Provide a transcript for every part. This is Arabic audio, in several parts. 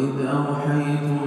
إذ أوحيت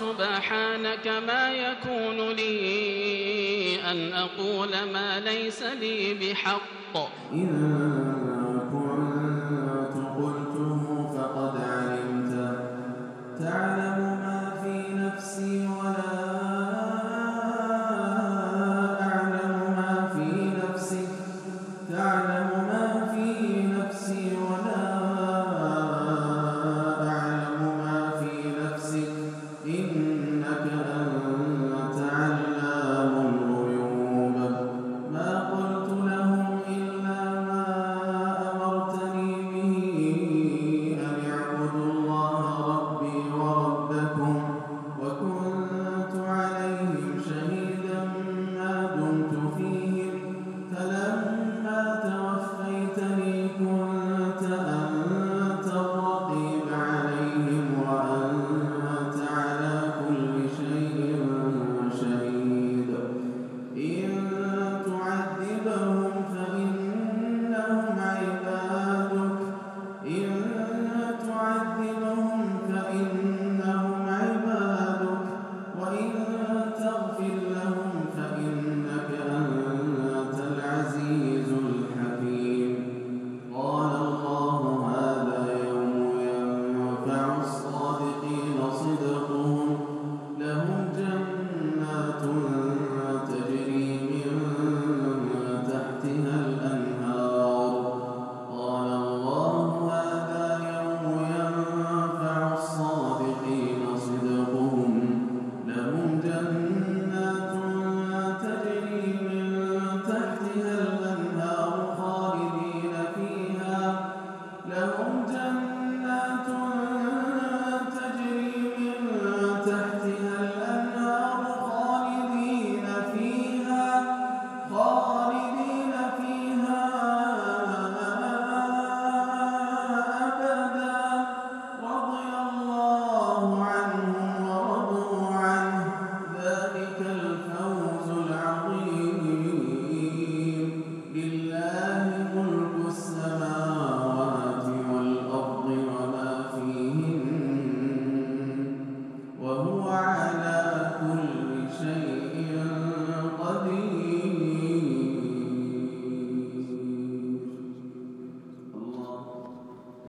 سبحانك ما يكون لي أن أقول ما ليس لي بحق. إن على كل شيء